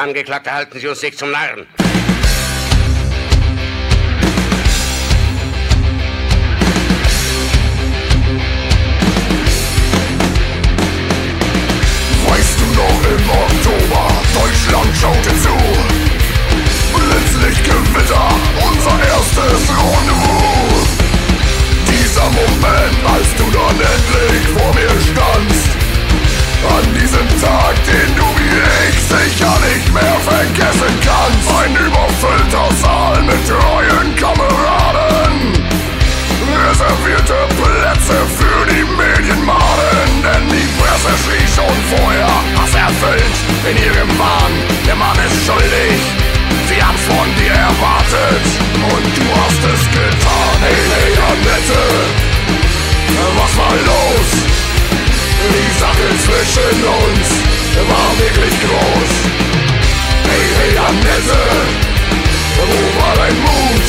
Angeklagter, halten Sie uns nicht zum Narren. Weißt du noch im Oktober, Deutschland schaute zu. Schon vorher, Hass erfüllt in ihrem Wahn. Der Mann ist schuldig, sie haben's von dir erwartet und du hast es getan. Hey, Annette, was war los? Die Sache zwischen uns war wirklich groß. Hey, hey, Annette, wo war dein Mut?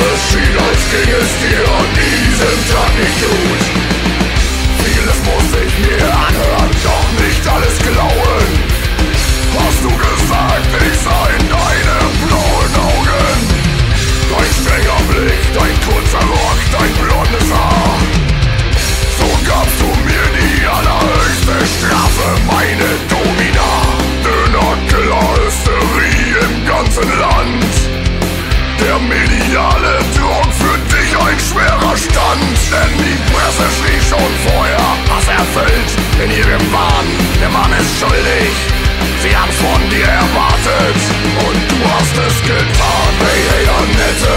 Es schien, als ging es dir an diesem Tag nicht gut. Mediale Druck für dich ein schwerer Stand, denn die Presse schrie schon vorher, was erfüllt in ihrem Wahn. Der Mann ist schuldig, sie haben's von dir erwartet und du hast es getan. Hey, hey, Annette,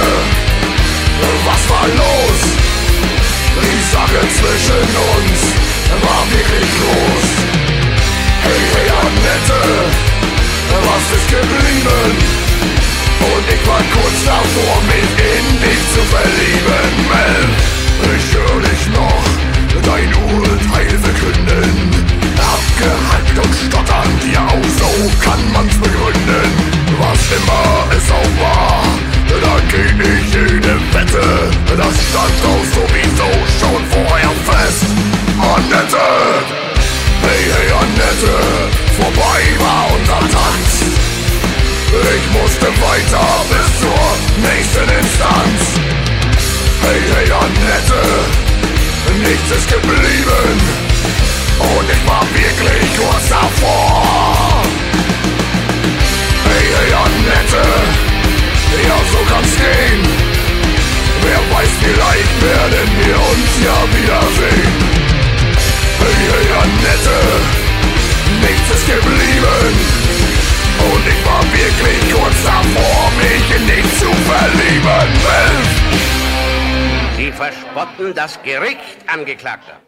was war los? Die Sache zwischen uns war wirklich groß. Hey, hey, Annette, was ist geblieben? Und ich war kurz davor, stand doch sowieso schon vorher fest. Annette, hey, hey, Annette, vorbei war unser Tanz. Ich musste weiter bis zur nächsten Instanz. Hey, hey, Annette, nichts ist geblieben. Und ich war wirklich kurz davor. Verspotten das Gericht, Angeklagter.